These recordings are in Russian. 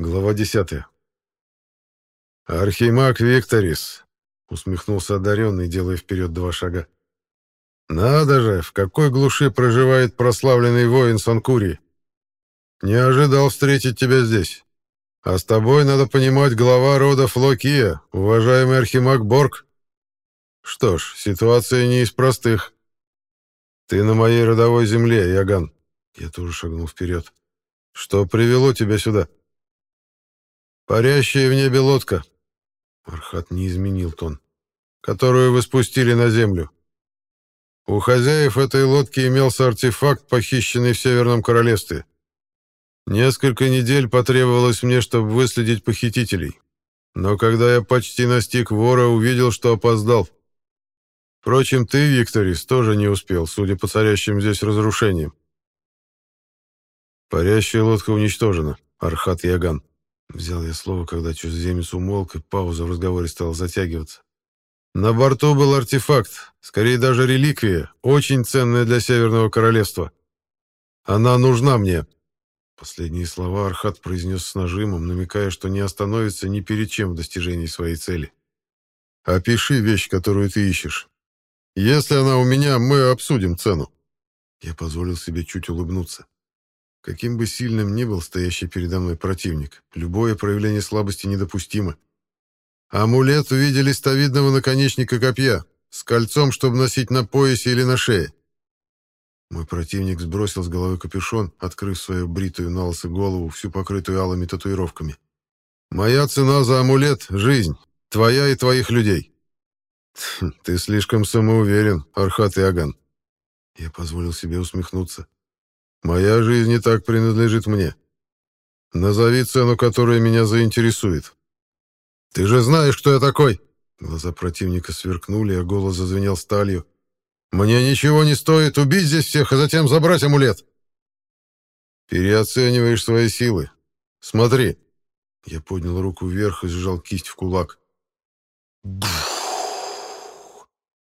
Глава 10. «Архимаг Викторис», — усмехнулся одаренный, делая вперед два шага. «Надо же, в какой глуши проживает прославленный воин Санкурии. Не ожидал встретить тебя здесь. А с тобой, надо понимать, глава рода Флокия, уважаемый Архимаг Борг. Что ж, ситуация не из простых. Ты на моей родовой земле, Яган». Я тоже шагнул вперед. «Что привело тебя сюда?» «Парящая в небе лодка», — Архат не изменил тон, — «которую вы спустили на землю. У хозяев этой лодки имелся артефакт, похищенный в Северном Королевстве. Несколько недель потребовалось мне, чтобы выследить похитителей. Но когда я почти настиг вора, увидел, что опоздал. Впрочем, ты, Викторис, тоже не успел, судя по царящим здесь разрушениям. Парящая лодка уничтожена, Архат Яган. Взял я слово, когда чужеземец умолк, и пауза в разговоре стала затягиваться. На борту был артефакт, скорее даже реликвия, очень ценная для Северного Королевства. Она нужна мне. Последние слова Архат произнес с нажимом, намекая, что не остановится ни перед чем в достижении своей цели. «Опиши вещь, которую ты ищешь. Если она у меня, мы обсудим цену». Я позволил себе чуть улыбнуться. Каким бы сильным ни был стоящий передо мной противник, любое проявление слабости недопустимо. Амулет в виде листовидного наконечника копья, с кольцом, чтобы носить на поясе или на шее. Мой противник сбросил с головы капюшон, открыв свою бритую на голову, всю покрытую алыми татуировками. «Моя цена за амулет — жизнь. Твоя и твоих людей». «Ты слишком самоуверен, Архат Иоганн». Я позволил себе усмехнуться. Моя жизнь не так принадлежит мне. Назови цену, которая меня заинтересует. Ты же знаешь, кто я такой. Глаза противника сверкнули, а голос зазвенел сталью. Мне ничего не стоит убить здесь всех, а затем забрать амулет. Переоцениваешь свои силы. Смотри. Я поднял руку вверх и сжал кисть в кулак.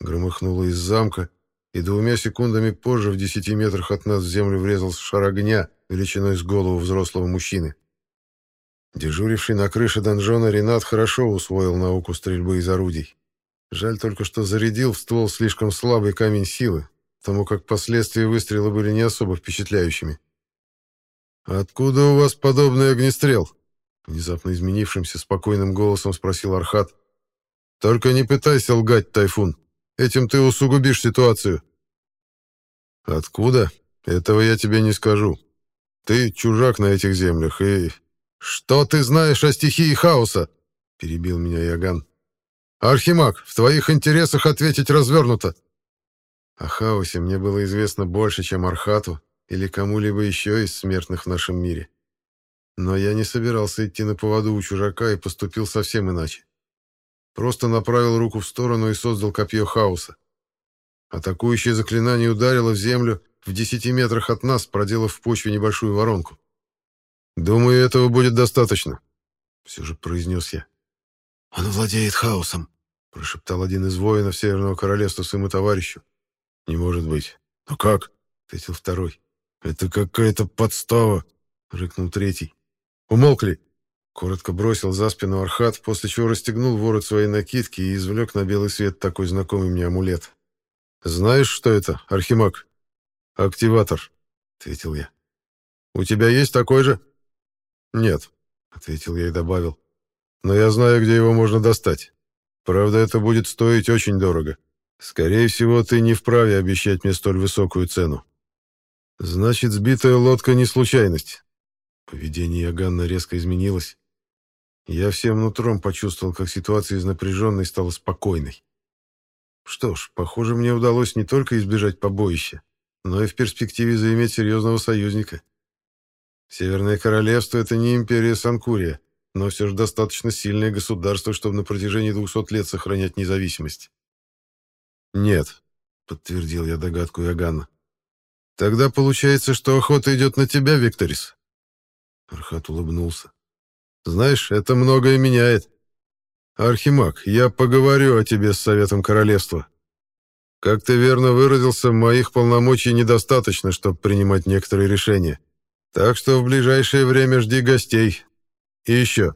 Громыхнуло из замка, и двумя секундами позже в десяти метрах от нас в землю врезался шар огня величиной с голову взрослого мужчины. Дежуривший на крыше донжона Ренат хорошо усвоил науку стрельбы из орудий. Жаль только, что зарядил в ствол слишком слабый камень силы, потому как последствия выстрела были не особо впечатляющими. «Откуда у вас подобный огнестрел?» Внезапно изменившимся спокойным голосом спросил Архат. «Только не пытайся лгать, Тайфун. Этим ты усугубишь ситуацию. Откуда? Этого я тебе не скажу. Ты чужак на этих землях, и... Что ты знаешь о стихии хаоса? Перебил меня Яган. Архимаг, в твоих интересах ответить развернуто. О хаосе мне было известно больше, чем Архату или кому-либо еще из смертных в нашем мире. Но я не собирался идти на поводу у чужака и поступил совсем иначе. Просто направил руку в сторону и создал копье хаоса. Атакующее заклинание ударило в землю в десяти метрах от нас, проделав в почве небольшую воронку. «Думаю, этого будет достаточно», — все же произнес я. «Он владеет хаосом», — прошептал один из воинов Северного Королевства своему товарищу. «Не может быть». «Ну как?» — ответил второй. «Это какая-то подстава», — рыкнул третий. «Умолкли!» Коротко бросил за спину Архат, после чего расстегнул ворот своей накидки и извлек на белый свет такой знакомый мне амулет. «Знаешь, что это, Архимаг?» «Активатор», — ответил я. «У тебя есть такой же?» «Нет», — ответил я и добавил. «Но я знаю, где его можно достать. Правда, это будет стоить очень дорого. Скорее всего, ты не вправе обещать мне столь высокую цену». «Значит, сбитая лодка не случайность». Поведение Яганна резко изменилось. Я всем нутром почувствовал, как ситуация из напряженной стала спокойной. Что ж, похоже, мне удалось не только избежать побоища, но и в перспективе заиметь серьезного союзника. Северное королевство — это не империя Санкурия, но все же достаточно сильное государство, чтобы на протяжении двухсот лет сохранять независимость. «Нет», — подтвердил я догадку Ягана. «Тогда получается, что охота идет на тебя, Викторис?» Архат улыбнулся. Знаешь, это многое меняет. Архимаг, я поговорю о тебе с Советом Королевства. Как ты верно выразился, моих полномочий недостаточно, чтобы принимать некоторые решения. Так что в ближайшее время жди гостей. И еще.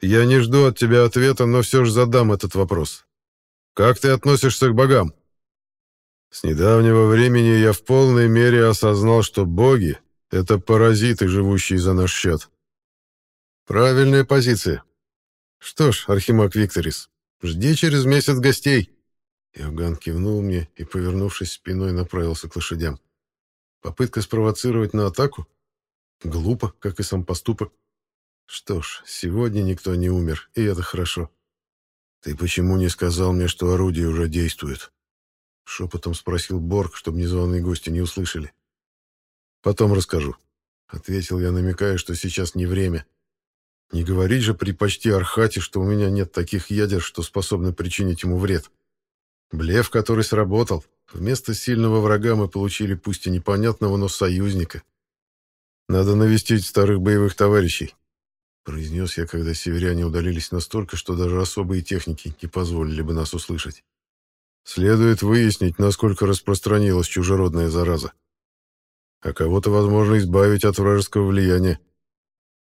Я не жду от тебя ответа, но все же задам этот вопрос. Как ты относишься к богам? С недавнего времени я в полной мере осознал, что боги — это паразиты, живущие за наш счет. Правильная позиция. Что ж, Архимаг Викторис, жди через месяц гостей. Иоганн кивнул мне и, повернувшись спиной, направился к лошадям. Попытка спровоцировать на атаку? Глупо, как и сам поступок. Что ж, сегодня никто не умер, и это хорошо. «Ты почему не сказал мне, что орудие уже действует?» Шепотом спросил Борг, чтобы незваные гости не услышали. «Потом расскажу», — ответил я, намекая, что сейчас не время. «Не говорить же при почти Архате, что у меня нет таких ядер, что способны причинить ему вред. Блеф, который сработал. Вместо сильного врага мы получили пусть и непонятного, но союзника. Надо навестить старых боевых товарищей, произнес я, когда северяне удалились настолько, что даже особые техники не позволили бы нас услышать. Следует выяснить, насколько распространилась чужеродная зараза. А кого-то, возможно, избавить от вражеского влияния.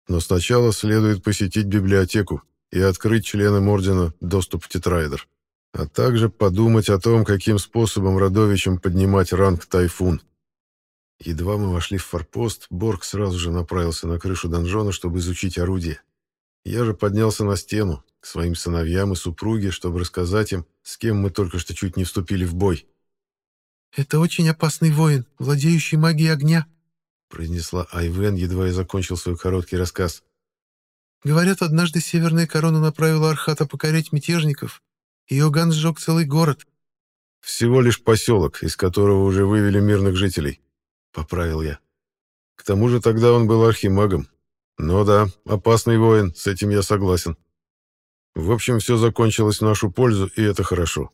Но сначала следует посетить библиотеку и открыть членам Ордена доступ в Тетраэдр, а также подумать о том, каким способом родовичам поднимать ранг Тайфун. Едва мы вошли в форпост, Борг сразу же направился на крышу донжона, чтобы изучить орудие. Я же поднялся на стену, к своим сыновьям и супруге, чтобы рассказать им, с кем мы только что чуть не вступили в бой. «Это очень опасный воин, владеющий магией огня», произнесла Айвен, едва я закончил свой короткий рассказ. «Говорят, однажды Северная Корона направила Архата покорять мятежников, и Иоганн сжег целый город». «Всего лишь поселок, из которого уже вывели мирных жителей», — поправил я. К тому же тогда он был архимагом. Но да, опасный воин, с этим я согласен. В общем, все закончилось в нашу пользу, и это хорошо.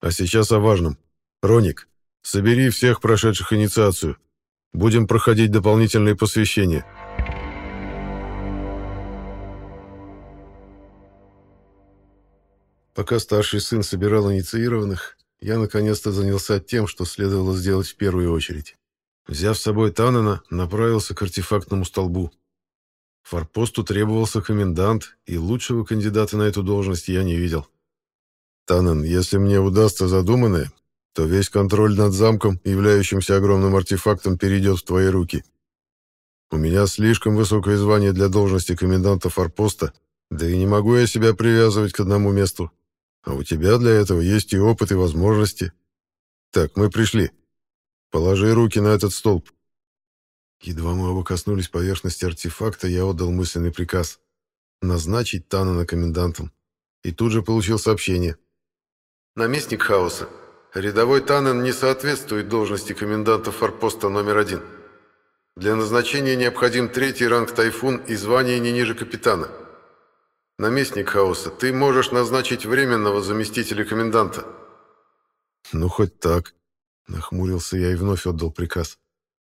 А сейчас о важном. Роник, собери всех прошедших инициацию. Будем проходить дополнительные посвящения. Пока старший сын собирал инициированных, я наконец-то занялся тем, что следовало сделать в первую очередь. Взяв с собой Танена, направился к артефактному столбу. Форпосту требовался комендант, и лучшего кандидата на эту должность я не видел. Танен, если мне удастся задуманное, то весь контроль над замком, являющимся огромным артефактом, перейдет в твои руки. У меня слишком высокое звание для должности коменданта форпоста, да и не могу я себя привязывать к одному месту. А у тебя для этого есть и опыт, и возможности. Так, мы пришли. Положи руки на этот столб. Едва мы оба коснулись поверхности артефакта, я отдал мысленный приказ. Назначить Танана комендантом. И тут же получил сообщение. Наместник Хаоса. Рядовой Танан не соответствует должности коменданта форпоста номер один. Для назначения необходим третий ранг Тайфун и звание не ниже капитана. Наместник Хаоса, ты можешь назначить временного заместителя коменданта. Ну, хоть так. Нахмурился я и вновь отдал приказ.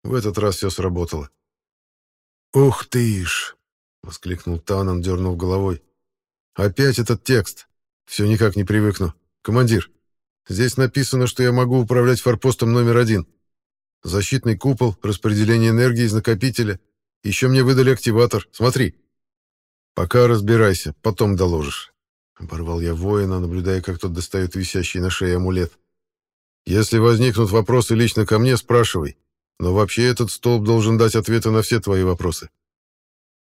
В этот раз все сработало. «Ух ты ж!» — воскликнул Танан, дернув головой. «Опять этот текст! Все никак не привыкну. Командир, здесь написано, что я могу управлять форпостом номер один. Защитный купол, распределение энергии из накопителя. Еще мне выдали активатор. Смотри!» «Пока разбирайся, потом доложишь». Оборвал я воина, наблюдая, как тот достает висящий на шее амулет. Если возникнут вопросы лично ко мне, спрашивай. Но вообще этот столб должен дать ответы на все твои вопросы.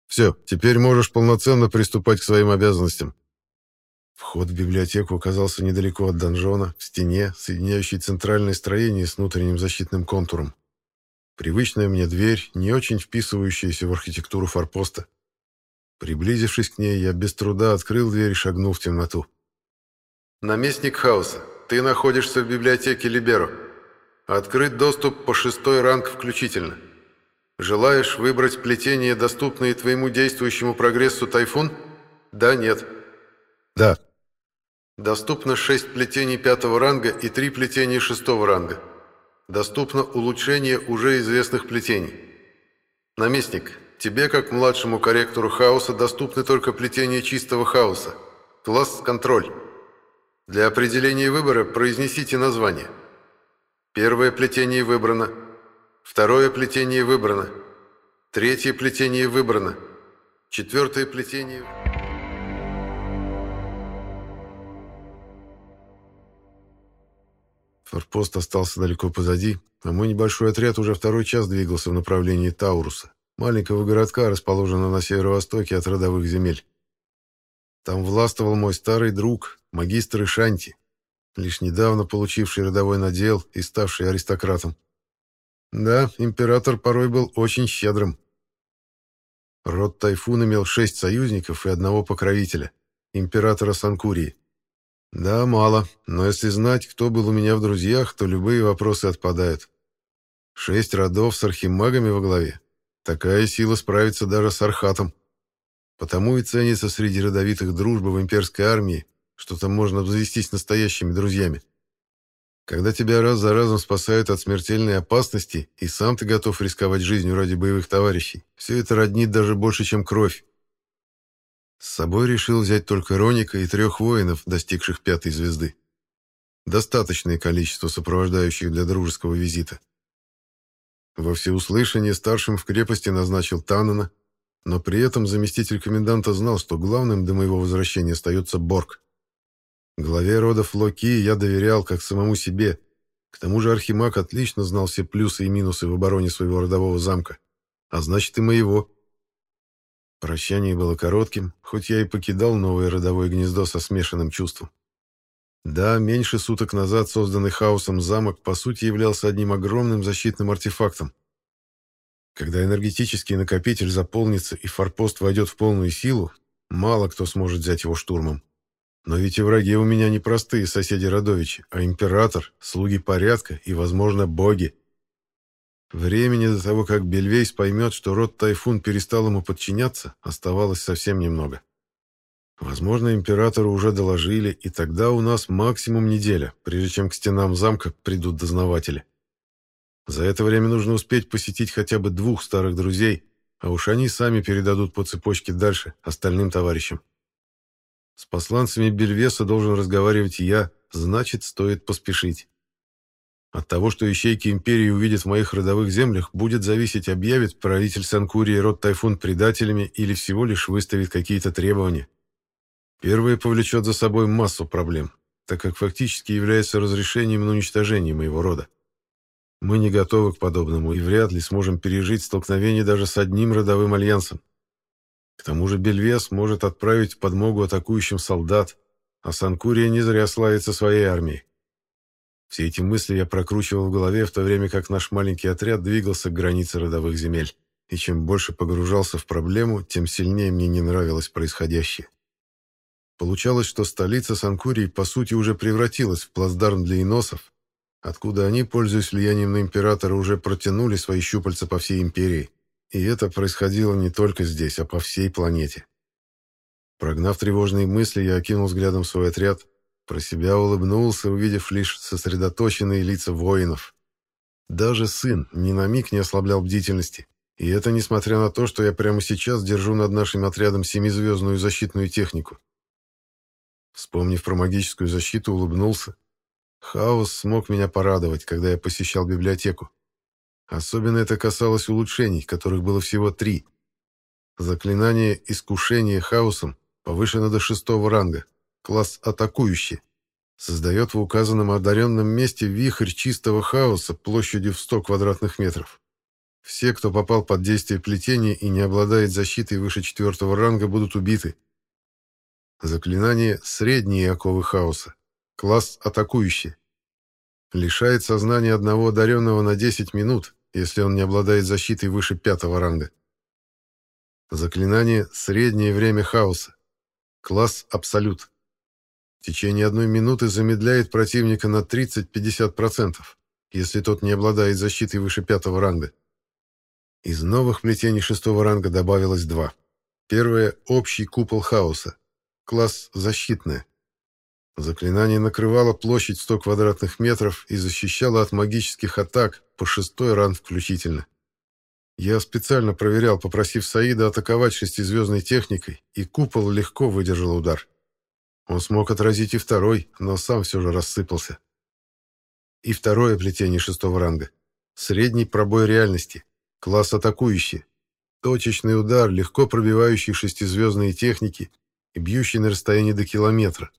Все, теперь можешь полноценно приступать к своим обязанностям. Вход в библиотеку оказался недалеко от донжона, в стене, соединяющей центральное строение с внутренним защитным контуром. Привычная мне дверь, не очень вписывающаяся в архитектуру форпоста. Приблизившись к ней, я без труда открыл дверь и шагнул в темноту. «Наместник хаоса, ты находишься в библиотеке Либеро. Открыт доступ по шестой ранг включительно. Желаешь выбрать плетение, доступное твоему действующему прогрессу Тайфун? Да, нет. Да. Доступно шесть плетений пятого ранга и три плетения шестого ранга. Доступно улучшение уже известных плетений. Наместник, тебе, как младшему корректору хаоса, доступны только плетения чистого хаоса. Класс «Контроль». Для определения выбора произнесите название. Первое плетение выбрано. Второе плетение выбрано. Третье плетение выбрано. Четвертое плетение. Форпост остался далеко позади, а мой небольшой отряд уже второй час двигался в направлении Тауруса, маленького городка, расположенного на северо-востоке от родовых земель. Там властвовал мой старый друг, магистр Ишанти, лишь недавно получивший родовой надел и ставший аристократом. Да, император порой был очень щедрым. Род Тайфун имел шесть союзников и одного покровителя, императора Санкурии. Да, мало, но если знать, кто был у меня в друзьях, то любые вопросы отпадают. Шесть родов с архимагами во главе. Такая сила справится даже с Архатом. Потому и ценится среди родовитых дружба в имперской армии, что там можно обзавестись настоящими друзьями. Когда тебя раз за разом спасают от смертельной опасности, и сам ты готов рисковать жизнью ради боевых товарищей, все это роднит даже больше, чем кровь. С собой решил взять только Роника и трех воинов, достигших пятой звезды. Достаточное количество сопровождающих для дружеского визита. Во всеуслышание старшим в крепости назначил Танана, но при этом заместитель коменданта знал, что главным до моего возвращения остается Борг. Главе рода Флоки я доверял как самому себе. К тому же Архимаг отлично знал все плюсы и минусы в обороне своего родового замка, а значит и моего. Прощание было коротким, хоть я и покидал новое родовое гнездо со смешанным чувством. Да, меньше суток назад созданный хаосом замок по сути являлся одним огромным защитным артефактом. Когда энергетический накопитель заполнится и форпост войдет в полную силу, мало кто сможет взять его штурмом. Но ведь и враги у меня не простые соседи Родовичи, а император, слуги порядка и, возможно, боги. Времени до того, как Бельвейс поймет, что род Тайфун перестал ему подчиняться, оставалось совсем немного. Возможно, императору уже доложили, и тогда у нас максимум неделя, прежде чем к стенам замка придут дознаватели. За это время нужно успеть посетить хотя бы двух старых друзей, а уж они сами передадут по цепочке дальше остальным товарищам. С посланцами Бельвеса должен разговаривать я, значит, стоит поспешить. От того, что ищейки Империи увидят в моих родовых землях, будет зависеть, объявит правитель Санкурии род Тайфун предателями или всего лишь выставит какие-то требования. Первое повлечет за собой массу проблем, так как фактически является разрешением на уничтожение моего рода. Мы не готовы к подобному и вряд ли сможем пережить столкновение даже с одним родовым альянсом. К тому же Бельвес может отправить подмогу атакующим солдат, а Санкурия не зря славится своей армией. Все эти мысли я прокручивал в голове, в то время как наш маленький отряд двигался к границе родовых земель. И чем больше погружался в проблему, тем сильнее мне не нравилось происходящее. Получалось, что столица Санкурии по сути уже превратилась в плацдарм для иносов, откуда они, пользуясь влиянием на императора, уже протянули свои щупальца по всей империи. И это происходило не только здесь, а по всей планете. Прогнав тревожные мысли, я окинул взглядом свой отряд, про себя улыбнулся, увидев лишь сосредоточенные лица воинов. Даже сын ни на миг не ослаблял бдительности. И это несмотря на то, что я прямо сейчас держу над нашим отрядом семизвездную защитную технику. Вспомнив про магическую защиту, улыбнулся. Хаос смог меня порадовать, когда я посещал библиотеку. Особенно это касалось улучшений, которых было всего три. Заклинание «Искушение хаосом» повышено до шестого ранга, класс атакующий, создает в указанном одаренном месте вихрь чистого хаоса площадью в 100 квадратных метров. Все, кто попал под действие плетения и не обладает защитой выше четвертого ранга, будут убиты. Заклинание «Средние оковы хаоса», класс атакующий. Лишает сознания одного одаренного на 10 минут, если он не обладает защитой выше пятого ранга. Заклинание «Среднее время хаоса», класс «Абсолют». В течение одной минуты замедляет противника на 30-50%, если тот не обладает защитой выше пятого ранга. Из новых плетений шестого ранга добавилось два. Первое — общий купол хаоса. Класс «Защитное». Заклинание накрывало площадь 100 квадратных метров и защищало от магических атак по шестой ран включительно. Я специально проверял, попросив Саида атаковать шестизвездной техникой, и купол легко выдержал удар. Он смог отразить и второй, но сам все же рассыпался. И второе плетение шестого ранга. Средний пробой реальности. Класс атакующий. Точечный удар, легко пробивающий шестизвездные техники и бьющий на расстоянии до километра.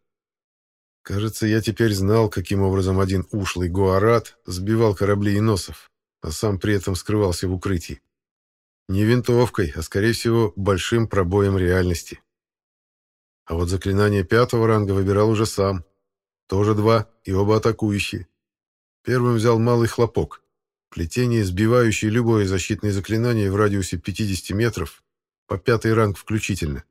Кажется, я теперь знал, каким образом один ушлый Гуарат сбивал корабли и носов, а сам при этом скрывался в укрытии. Не винтовкой, а, скорее всего, большим пробоем реальности. А вот заклинание пятого ранга выбирал уже сам. Тоже два, и оба атакующие. Первым взял малый хлопок. Плетение, сбивающее любое защитное заклинание в радиусе 50 метров, по пятый ранг включительно.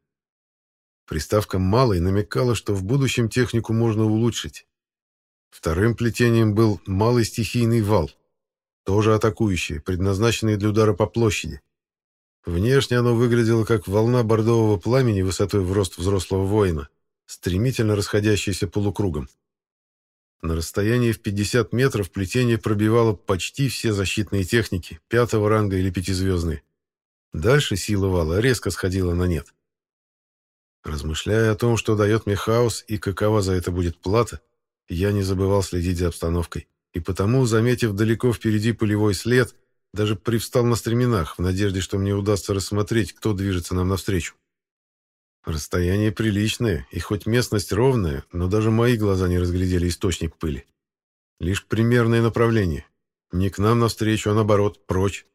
Приставка «малый» намекала, что в будущем технику можно улучшить. Вторым плетением был малый стихийный вал, тоже атакующий, предназначенный для удара по площади. Внешне оно выглядело как волна бордового пламени высотой в рост взрослого воина, стремительно расходящаяся полукругом. На расстоянии в 50 метров плетение пробивало почти все защитные техники, пятого ранга или пятизвездные. Дальше сила вала резко сходила на нет. Размышляя о том, что дает мне хаос и какова за это будет плата, я не забывал следить за обстановкой, и потому, заметив далеко впереди пулевой след, даже привстал на стременах, в надежде, что мне удастся рассмотреть, кто движется нам навстречу. Расстояние приличное, и хоть местность ровная, но даже мои глаза не разглядели источник пыли. Лишь примерное направление. Не к нам навстречу, а наоборот, прочь.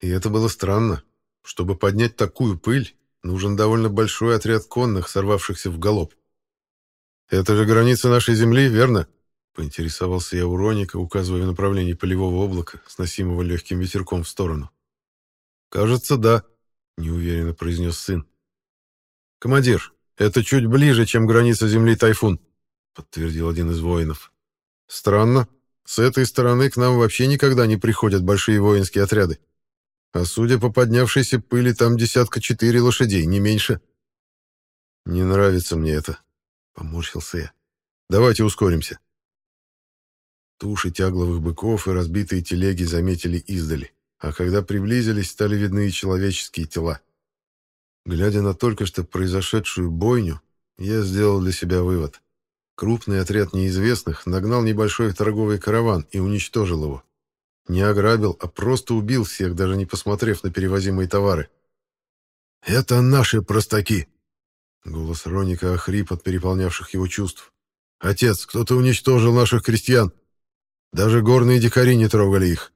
И это было странно. Чтобы поднять такую пыль, нужен довольно большой отряд конных, сорвавшихся в галоп. «Это же граница нашей земли, верно?» — поинтересовался я у Роника, указывая направление полевого облака, сносимого легким ветерком в сторону. «Кажется, да», — неуверенно произнес сын. «Командир, это чуть ближе, чем граница земли Тайфун», — подтвердил один из воинов. «Странно. С этой стороны к нам вообще никогда не приходят большие воинские отряды. А судя по поднявшейся пыли, там десятка четыре лошадей, не меньше». «Не нравится мне это», — поморщился я. «Давайте ускоримся». Туши тягловых быков и разбитые телеги заметили издали, а когда приблизились, стали видны и человеческие тела. Глядя на только что произошедшую бойню, я сделал для себя вывод. Крупный отряд неизвестных нагнал небольшой торговый караван и уничтожил его. Не ограбил, а просто убил всех, даже не посмотрев на перевозимые товары. «Это наши простаки!» Голос Роника охрип от переполнявших его чувств. «Отец, кто-то уничтожил наших крестьян. Даже горные дикари не трогали их».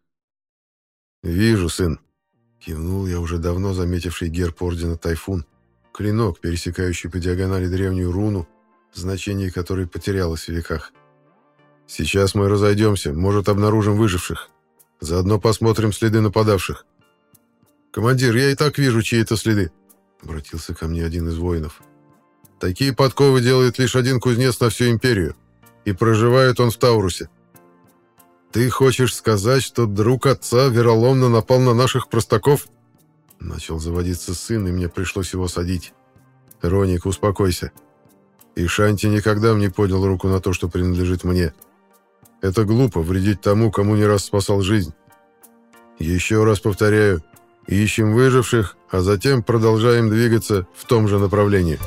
«Вижу, сын», Кивнул я уже давно заметивший герб ордена Тайфун, клинок, пересекающий по диагонали древнюю руну, значение которой потерялось в веках. Сейчас мы разойдемся, может, обнаружим выживших. Заодно посмотрим следы нападавших. «Командир, я и так вижу чьи-то следы», — обратился ко мне один из воинов. «Такие подковы делает лишь один кузнец на всю империю, и проживает он в Таурусе. «Ты хочешь сказать, что друг отца вероломно напал на наших простаков?» Начал заводиться сын, и мне пришлось его садить. «Роник, успокойся. И Шанти никогда не поднял руку на то, что принадлежит мне. Это глупо вредить тому, кому не раз спасал жизнь. Еще раз повторяю, ищем выживших, а затем продолжаем двигаться в том же направлении».